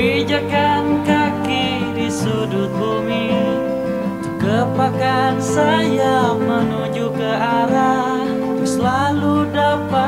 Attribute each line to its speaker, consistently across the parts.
Speaker 1: Pijakan kaki di sudut bumi. Kepakan saya menuju ke arah terus lalu dapat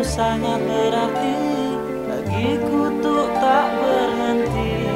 Speaker 1: sangat berarti bagiku tuh tak berhenti.